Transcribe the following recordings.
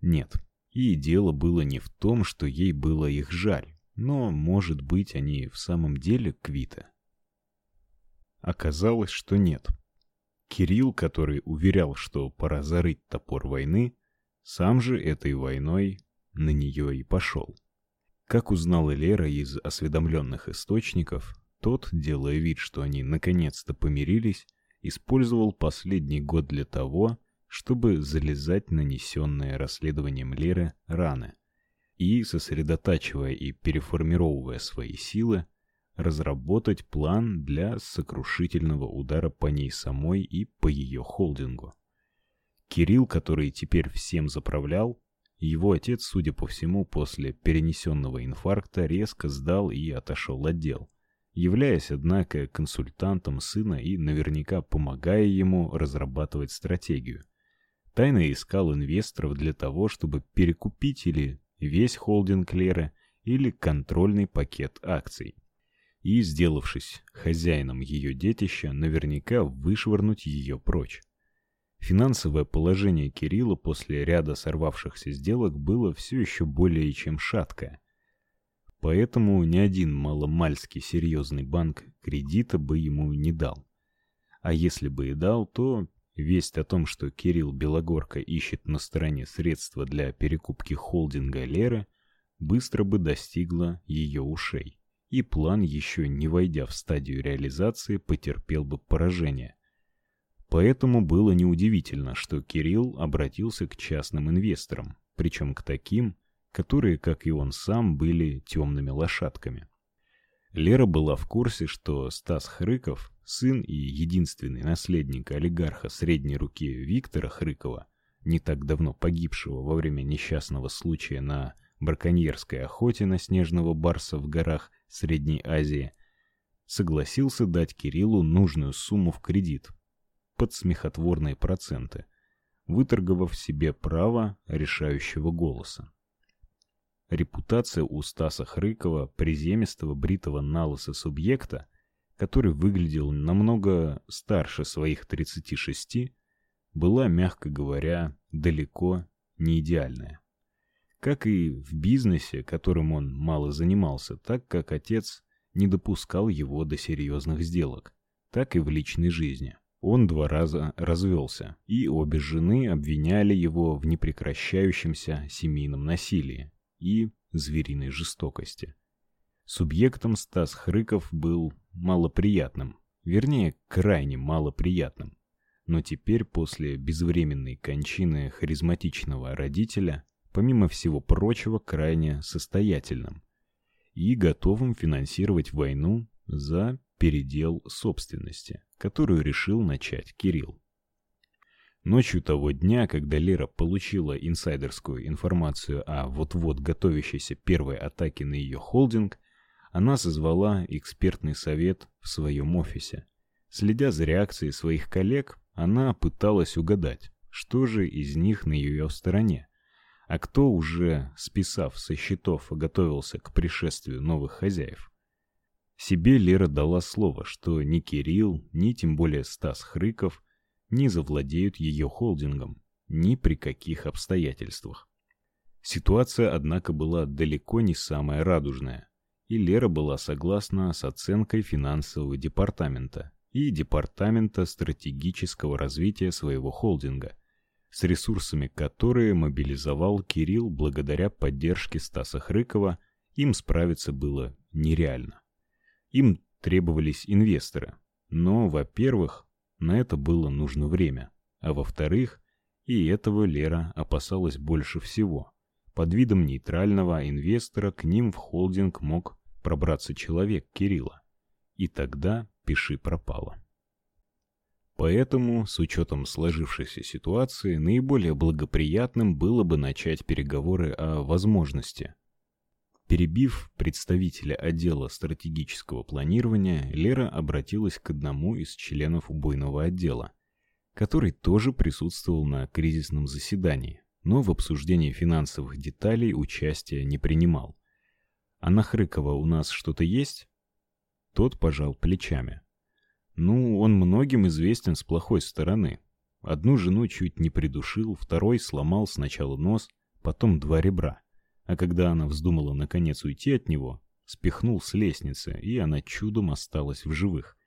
Нет, и дело было не в том, что ей было их жаль, но, может быть, они в самом деле квиты. Оказалось, что нет. Кирилл, который уверял, что пора зарыть топор войны, сам же этой войной на нее и пошел. Как узнала Лера из осведомленных источников, тот, делая вид, что они наконец-то помирились, использовал последний год для того, чтобы залезать нанесенные расследованием Леры раны и, сосредотачивая и переформировывая свои силы, разработать план для сокрушительного удара по ней самой и по ее холдингу. Кирилл, который теперь всем заправлял, его отец, судя по всему, после перенесенного инфаркта резко сдал и отошел от дел, являясь, однако, консультантом сына и наверняка помогая ему разрабатывать стратегию. Тайно искал инвесторов для того, чтобы перекупить или весь холдинг Леры, или контрольный пакет акций. И, сделавшись хозяином ее детища, наверняка вышвырнуть ее прочь. Финансовое положение Кирилла после ряда сорвавшихся сделок было все еще более чем шаткое. Поэтому ни один маломальский серьезный банк кредита бы ему не дал. А если бы и дал, то весть о том, что Кирилл Белогорка ищет на стороне средства для перекупки холдинга Леры, быстро бы достигла ее ушей. И план, еще не войдя в стадию реализации, потерпел бы поражение. Поэтому было неудивительно, что Кирилл обратился к частным инвесторам, причем к таким, которые, как и он сам, были темными лошадками. Лера была в курсе, что Стас Хрыков, сын и единственный наследник олигарха средней руки Виктора Хрыкова, не так давно погибшего во время несчастного случая на браконьерской охоте на снежного барса в горах Средней Азии, согласился дать Кириллу нужную сумму в кредит под смехотворные проценты, выторговав себе право решающего голоса. Репутация у Стаса Хрыкова, приземистого бритого налыса субъекта, который выглядел намного старше своих 36, была, мягко говоря, далеко не идеальная. Как и в бизнесе, которым он мало занимался, так как отец не допускал его до серьезных сделок, так и в личной жизни. Он два раза развелся, и обе жены обвиняли его в непрекращающемся семейном насилии и звериной жестокости. Субъектом Стас Хрыков был малоприятным, вернее, крайне малоприятным. Но теперь, после безвременной кончины харизматичного родителя, помимо всего прочего, крайне состоятельным и готовым финансировать войну за передел собственности, которую решил начать Кирилл. Ночью того дня, когда Лера получила инсайдерскую информацию о вот-вот готовящейся первой атаке на ее холдинг, она созвала экспертный совет в своем офисе. Следя за реакцией своих коллег, она пыталась угадать, что же из них на ее стороне, а кто уже, списав со счетов, готовился к пришествию новых хозяев. Себе Лера дала слово, что ни Кирилл, ни тем более Стас Хрыков не завладеют ее холдингом ни при каких обстоятельствах. Ситуация, однако, была далеко не самая радужная, и Лера была согласна с оценкой финансового департамента и департамента стратегического развития своего холдинга, с ресурсами которые мобилизовал Кирилл благодаря поддержке Стаса Хрыкова, им справиться было нереально. Им требовались инвесторы. Но, во-первых, на это было нужно время. А во-вторых, и этого Лера опасалась больше всего. Под видом нейтрального инвестора к ним в холдинг мог пробраться человек Кирилла. И тогда пиши пропало. Поэтому, с учетом сложившейся ситуации, наиболее благоприятным было бы начать переговоры о возможности Перебив представителя отдела стратегического планирования, Лера обратилась к одному из членов убойного отдела, который тоже присутствовал на кризисном заседании, но в обсуждении финансовых деталей участия не принимал. «А на Хрыкова у нас что-то есть?» Тот пожал плечами. «Ну, он многим известен с плохой стороны. Одну жену чуть не придушил, второй сломал сначала нос, потом два ребра. А когда она вздумала наконец уйти от него, спихнул с лестницы, и она чудом осталась в живых.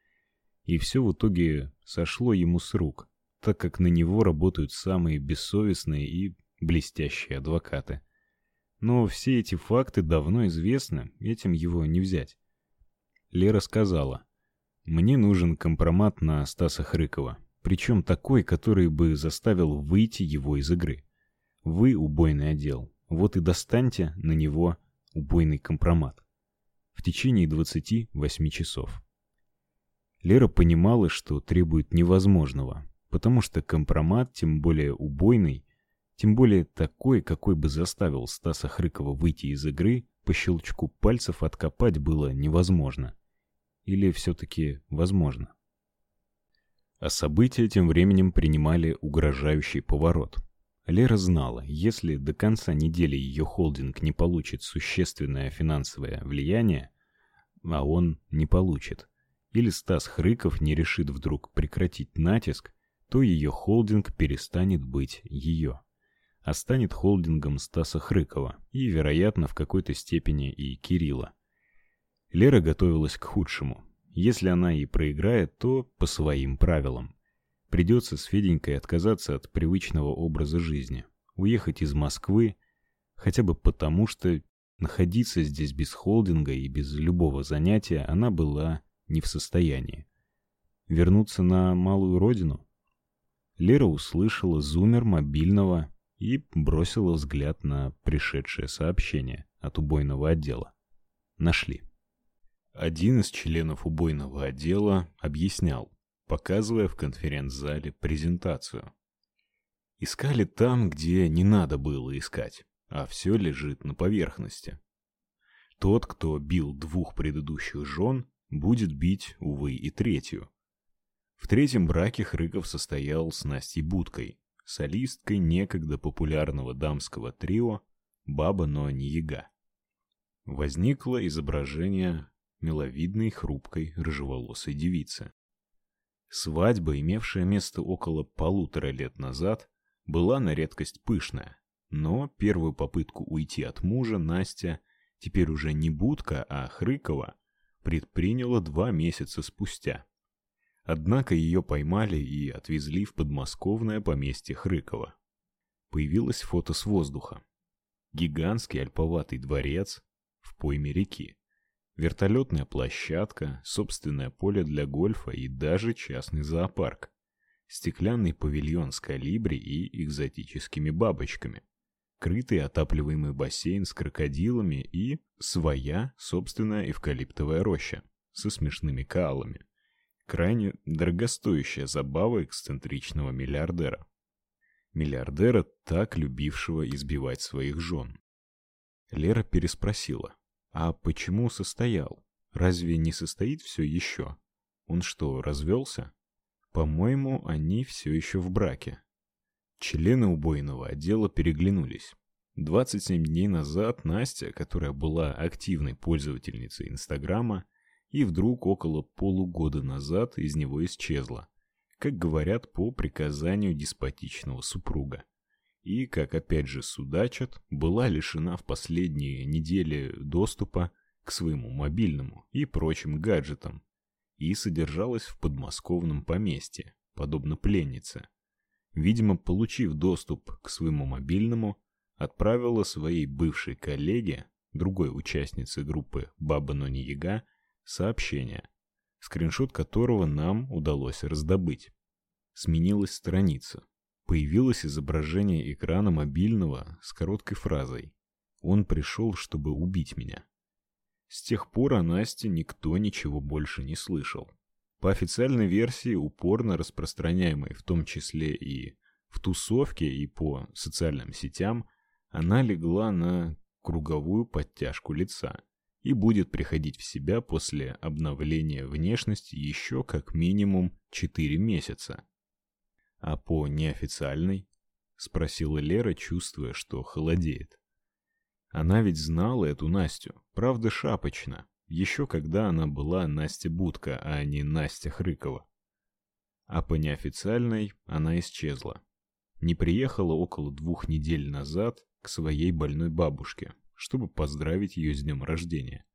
И все в итоге сошло ему с рук, так как на него работают самые бессовестные и блестящие адвокаты. Но все эти факты давно известны, этим его не взять. Лера сказала: "Мне нужен компромат на Стаса Хрыкова, причем такой, который бы заставил выйти его из игры. Вы убойный отдел. Вот и достаньте на него убойный компромат в течение 28 часов". Лера понимала, что требует невозможного, потому что компромат, тем более убойный, тем более такой, какой бы заставил Стаса Хрыкова выйти из игры, по щелчку пальцев откопать было невозможно. Или все-таки возможно. А события тем временем принимали угрожающий поворот. Лера знала, если до конца недели ее холдинг не получит существенное финансовое влияние, а он не получит, или Стас Хрыков не решит вдруг прекратить натиск, то ее холдинг перестанет быть ее, а станет холдингом Стаса Хрыкова и, вероятно, в какой-то степени и Кирилла. Лера готовилась к худшему. Если она и проиграет, то по своим правилам. Придется с Феденькой отказаться от привычного образа жизни, уехать из Москвы, хотя бы потому, что находиться здесь без холдинга и без любого занятия она была не в состоянии. Вернуться на малую родину? Лера услышала зуммер мобильного и бросила взгляд на пришедшее сообщение от убойного отдела. Нашли. Один из членов убойного отдела объяснял, показывая в конференц-зале презентацию. Искали там, где не надо было искать, а все лежит на поверхности. Тот, кто бил двух предыдущих жен, будет бить, увы, и третью. В третьем браке Хрыков состоял с Настей Будкой, солисткой некогда популярного дамского трио «Баба, но не яга». Возникло изображение миловидной, хрупкой, рыжеволосой девицы. Свадьба, имевшая место около полутора лет назад, была на редкость пышная, но первую попытку уйти от мужа Настя, теперь уже не Будка, а Хрыкова, предприняла два месяца спустя. Однако ее поймали и отвезли в подмосковное поместье Хрыкова. Появилось фото с воздуха. Гигантский альповатый дворец в пойме реки. Вертолетная площадка, собственное поле для гольфа и даже частный зоопарк. Стеклянный павильон с калибри и экзотическими бабочками крытый отапливаемый бассейн с крокодилами и своя собственная эвкалиптовая роща со смешными каалами. Крайне дорогостоящая забава эксцентричного миллиардера. Миллиардера, так любившего избивать своих жен. Лера переспросила. А почему состоял? Разве не состоит все еще? Он что, развелся? По-моему, они все еще в браке. Члены убойного отдела переглянулись. 27 дней назад Настя, которая была активной пользовательницей Инстаграма, и вдруг около полугода назад из него исчезла, как говорят по приказанию деспотичного супруга. И, как опять же судачат, была лишена в последние недели доступа к своему мобильному и прочим гаджетам и содержалась в подмосковном поместье, подобно пленнице. Видимо, получив доступ к своему мобильному, отправила своей бывшей коллеге, другой участнице группы Баба но не яга, сообщение, скриншот которого нам удалось раздобыть. Сменилась страница. Появилось изображение экрана мобильного с короткой фразой: "Он пришел, чтобы убить меня". С тех пор о Насте никто ничего больше не слышал. По официальной версии, упорно распространяемой в том числе и в тусовке и по социальным сетям, она легла на круговую подтяжку лица и будет приходить в себя после обновления внешности еще как минимум 4 месяца. А по неофициальной? спросила Лера, чувствуя, что холодеет. Она ведь знала эту Настю, правда, шапочно, еще когда она была Настя Будка, а не Настя Хрыкова. А по неофициальной она исчезла. Не приехала около двух недель назад, к своей больной бабушке, чтобы поздравить ее с днем рождения.